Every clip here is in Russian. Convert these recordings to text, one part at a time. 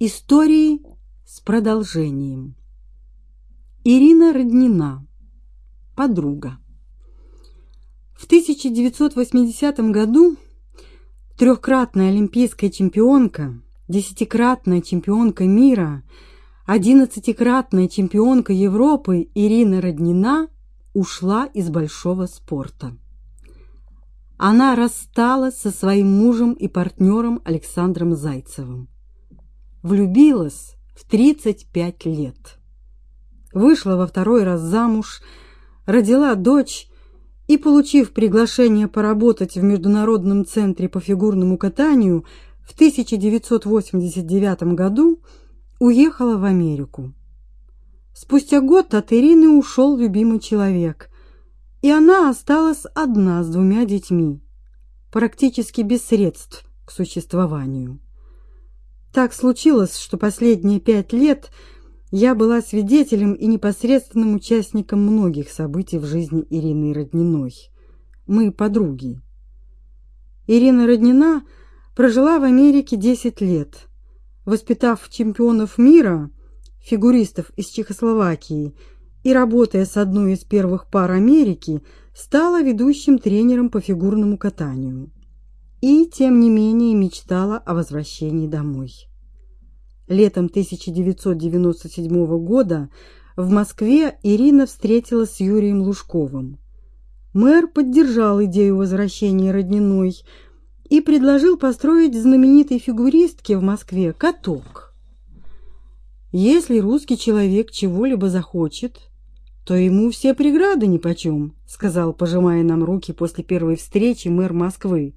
Истории с продолжением. Ирина Роднина. Подруга. В 1980 году трехкратная олимпийская чемпионка, десятикратная чемпионка мира, одиннадцатикратная чемпионка Европы Ирина Роднина ушла из большого спорта. Она рассталась со своим мужем и партнером Александром Зайцевым. Влюбилась в 35 лет. Вышла во второй раз замуж, родила дочь и, получив приглашение поработать в Международном центре по фигурному катанию, в 1989 году уехала в Америку. Спустя год от Ирины ушел любимый человек, и она осталась одна с двумя детьми, практически без средств к существованию. Так случилось, что последние пять лет я была свидетелем и непосредственным участником многих событий в жизни Ирины Родниной. Мы подруги. Ирина Роднина прожила в Америке 10 лет, воспитав чемпионов мира, фигуристов из Чехословакии, и работая с одной из первых пар Америки, стала ведущим тренером по фигурному катанию. И тем не менее мечтала о возвращении домой. Летом 1997 года в Москве Ирина встретилась с Юрием Лужковым. Мэр поддержал идею возвращения Родниной и предложил построить знаменитой фигуристке в Москве каток. Если русский человек чего-либо захочет, то ему все преграды нипочем, сказал, пожимая нам руки после первой встречи мэр Москвы.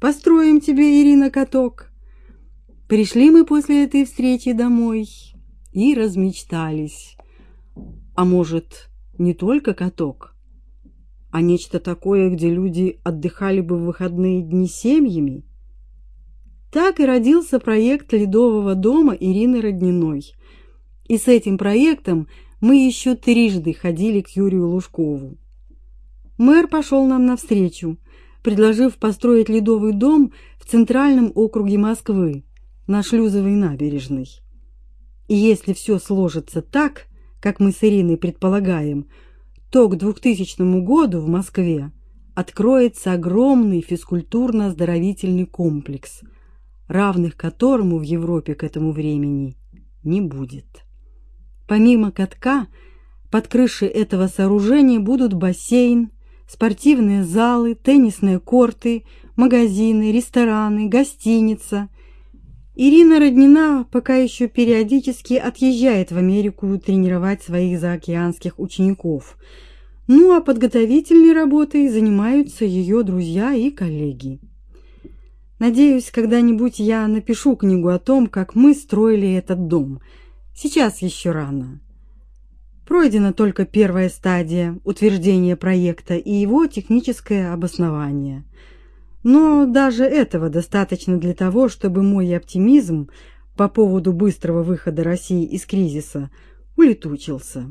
Построим тебе, Ирина, каток. Пришли мы после этой встречи домой и размечтались. А может, не только каток, а нечто такое, где люди отдыхали бы в выходные дни семьями? Так и родился проект Ледового дома Ирины Родниной. И с этим проектом мы еще трижды ходили к Юрию Лужкову. Мэр пошел нам навстречу, предложив построить ледовый дом в центральном округе Москвы на Шлюзовой набережной. И если все сложится так, как мы с Ириной предполагаем, то к 2000 году в Москве откроется огромный физкультурно-оздоровительный комплекс, равных которому в Европе к этому времени не будет. Помимо катка, под крышей этого сооружения будут бассейн, спортивные залы, теннисные корты, магазины, рестораны, гостиница Ирина Роднина пока еще периодически отъезжает в Америку тренировать своих заокеанских учеников. Ну а подготовительной работой занимаются ее друзья и коллеги. Надеюсь, когда-нибудь я напишу книгу о том, как мы строили этот дом. Сейчас еще рано. Пройдена только первая стадия утверждения проекта и его техническое обоснование – но даже этого достаточно для того, чтобы мой оптимизм по поводу быстрого выхода России из кризиса улетучился.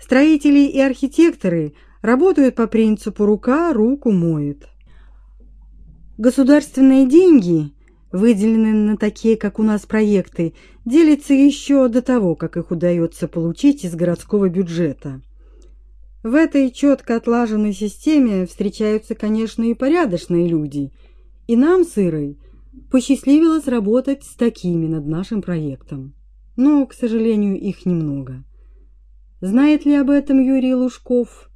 Строители и архитекторы работают по принципу рука руку моет. Государственные деньги, выделенные на такие, как у нас проекты, делятся еще до того, как их удается получить из городского бюджета. В этой четко отлаженной системе встречаются, конечно, и порядочные люди. И нам с Ирой посчастливилось работать с такими над нашим проектом. Но, к сожалению, их немного. Знает ли об этом Юрий Лужков?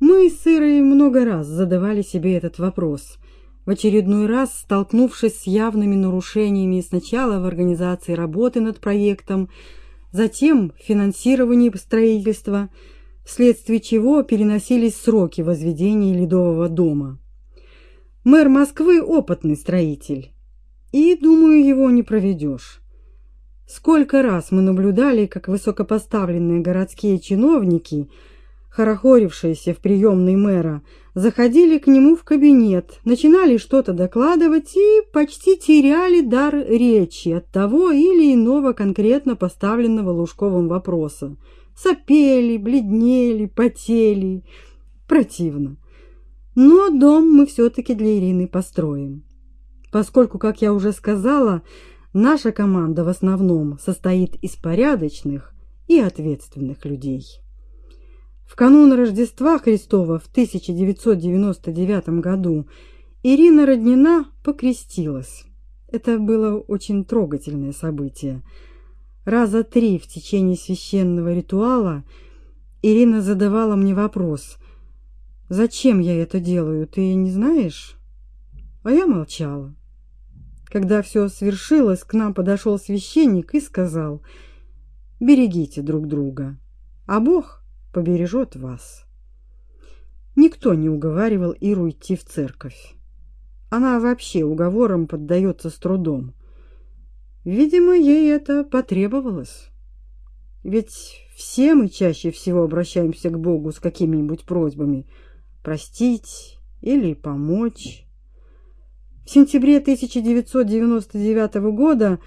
Мы с Ирой много раз задавали себе этот вопрос, в очередной раз столкнувшись с явными нарушениями сначала в организации работы над проектом, затем в финансировании строительства – вследствие чего переносились сроки возведения ледового дома. Мэр Москвы опытный строитель, и, думаю, его не проведешь. Сколько раз мы наблюдали, как высокопоставленные городские чиновники, хорохорившиеся в приемной мэра, заходили к нему в кабинет, начинали что-то докладывать и почти теряли дар речи от того или иного конкретно поставленного Лужковым вопроса сопели, бледнели, потели. Противно. Но дом мы все-таки для Ирины построим. Поскольку, как я уже сказала, Наша команда в основном состоит из порядочных и ответственных людей. В канун Рождества Христова в 1999 году Ирина Роднина покрестилась. Это было очень трогательное событие. Раза три в течение священного ритуала Ирина задавала мне вопрос: "Зачем я это делаю? Ты не знаешь?" А я молчала. Когда все свершилось, к нам подошел священник и сказал: "Берегите друг друга, а Бог побережет вас". Никто не уговаривал Иру идти в церковь. Она вообще уговорам поддается с трудом. Видимо, ей это потребовалось. Ведь все мы чаще всего обращаемся к Богу с какими-нибудь просьбами простить или помочь. В сентябре 1999 года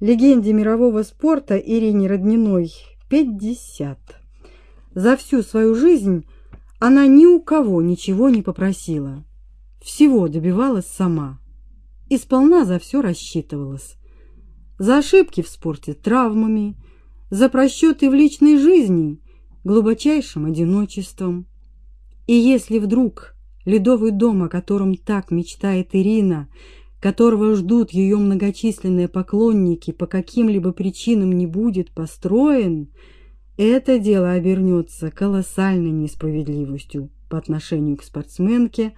легенде мирового спорта Ирине Родниной 50. За всю свою жизнь она ни у кого ничего не попросила всего добивалась сама и сполна за все рассчитывалась. За ошибки в спорте травмами, за просчеты в личной жизни глубочайшим одиночеством. И если вдруг ледовый дом, о котором так мечтает Ирина, которого ждут ее многочисленные поклонники, по каким-либо причинам не будет построен, это дело обернется колоссальной несправедливостью по отношению к спортсменке,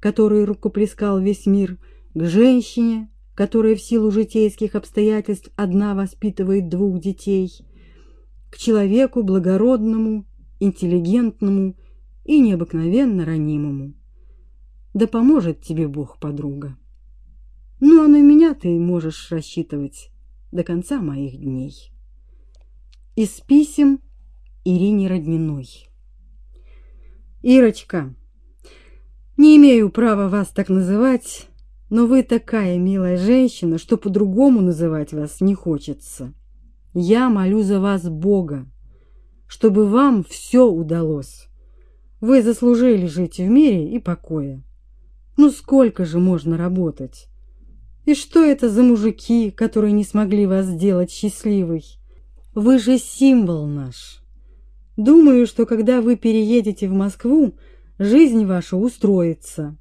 который рукоплескал весь мир, к женщине, которая в силу житейских обстоятельств одна воспитывает двух детей, к человеку благородному, интеллигентному и необыкновенно ранимому. Да поможет тебе Бог, подруга. Ну, а на меня ты можешь рассчитывать до конца моих дней. Из писем Ирине Родниной. Ирочка, не имею права вас так называть, но вы такая милая женщина, что по-другому называть вас не хочется. Я молю за вас Бога, чтобы вам все удалось. Вы заслужили жить в мире и покое. Ну сколько же можно работать? И что это за мужики, которые не смогли вас сделать счастливой? Вы же символ наш. Думаю, что когда вы переедете в Москву, жизнь ваша устроится.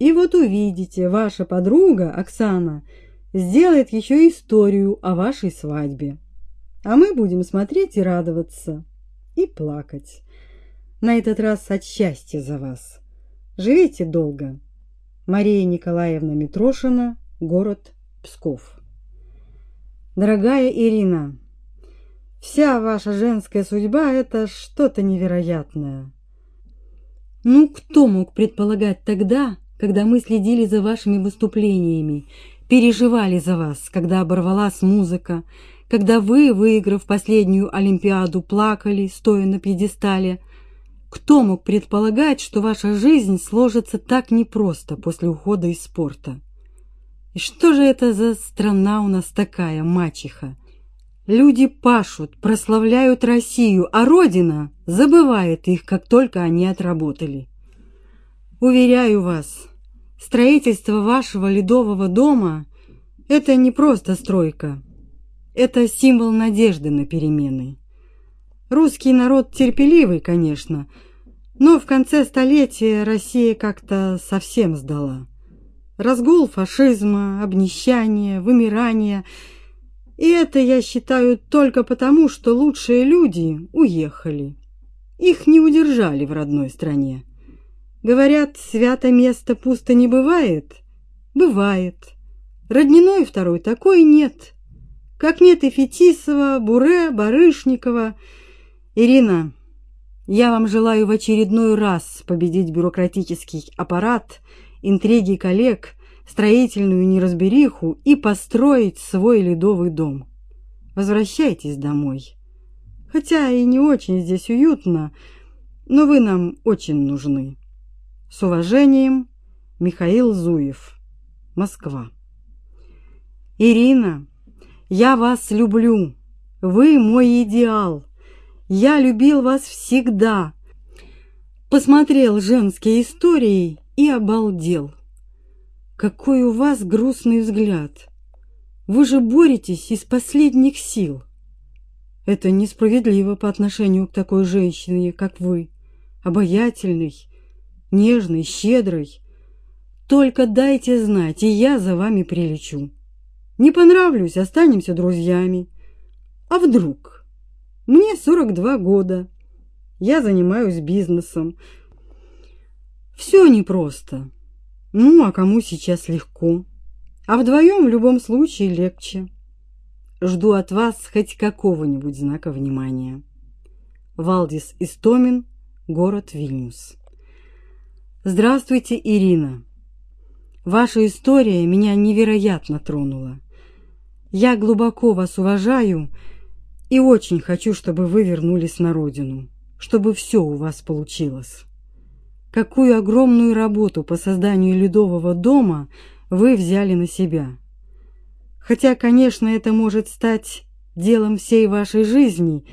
И вот увидите, ваша подруга Оксана сделает еще историю о вашей свадьбе. А мы будем смотреть и радоваться, и плакать. На этот раз от счастья за вас. Живите долго. Мария Николаевна Митрошина, город Псков. Дорогая Ирина, вся ваша женская судьба это что-то невероятное. Ну, кто мог предполагать тогда, когда мы следили за вашими выступлениями, переживали за вас, когда оборвалась музыка, когда вы, выиграв последнюю Олимпиаду, плакали, стоя на пьедестале? Кто мог предполагать, что ваша жизнь сложится так непросто после ухода из спорта? И что же это за страна у нас такая, мачеха? Люди пашут, прославляют Россию, а Родина забывает их, как только они отработали. Уверяю вас, строительство вашего ледового дома – это не просто стройка, это символ надежды на перемены. Русский народ терпеливый, конечно, но в конце столетия Россия как-то совсем сдала. Разгул фашизма, обнищание, вымирание – и это я считаю только потому, что лучшие люди уехали. Их не удержали в родной стране. Говорят, свято место пусто не бывает. Бывает. Родниной второй такой нет. Как нет и Фетисова, Буре, Барышникова. Ирина, я вам желаю в очередной раз победить бюрократический аппарат, интриги коллег строительную неразбериху и построить свой ледовый дом. Возвращайтесь домой. Хотя и не очень здесь уютно, но вы нам очень нужны. С уважением, Михаил Зуев. Москва. Ирина, я вас люблю. Вы мой идеал. Я любил вас всегда. Посмотрел женские истории и обалдел. Какой у вас грустный взгляд. Вы же боретесь из последних сил. Это несправедливо по отношению к такой женщине, как вы, обаятельной, нежной, щедрой. Только дайте знать, и я за вами прилечу. Не понравлюсь, останемся друзьями. А вдруг? Мне 42 года. Я занимаюсь бизнесом. Все непросто. Ну, а кому сейчас легко? А вдвоем в любом случае легче. Жду от вас хоть какого-нибудь знака внимания. Валдис Истомин, город Вильнюс. Здравствуйте, Ирина. Ваша история меня невероятно тронула. Я глубоко вас уважаю и очень хочу, чтобы вы вернулись на родину, чтобы все у вас получилось. Какую огромную работу по созданию ледового дома вы взяли на себя. Хотя, конечно, это может стать делом всей вашей жизни,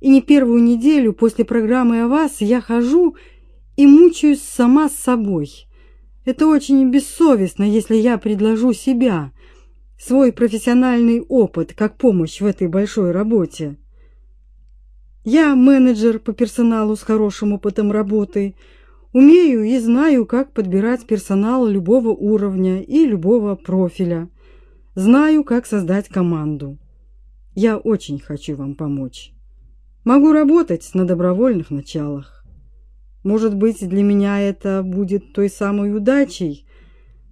и не первую неделю после программы о вас я хожу и мучаюсь сама с собой. Это очень бессовестно, если я предложу себя, свой профессиональный опыт как помощь в этой большой работе. Я менеджер по персоналу с хорошим опытом работы, умею и знаю, как подбирать персонал любого уровня и любого профиля. Знаю, как создать команду. Я очень хочу вам помочь. Могу работать на добровольных началах. Может быть, для меня это будет той самой удачей,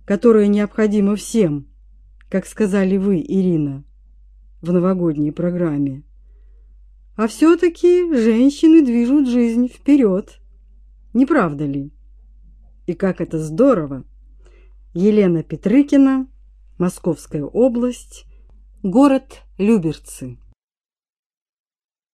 которая необходима всем, как сказали вы, Ирина, в новогодней программе. А все-таки женщины движут жизнь вперед. Не правда ли? И как это здорово! Елена Петрыкина, Московская область, город Люберцы.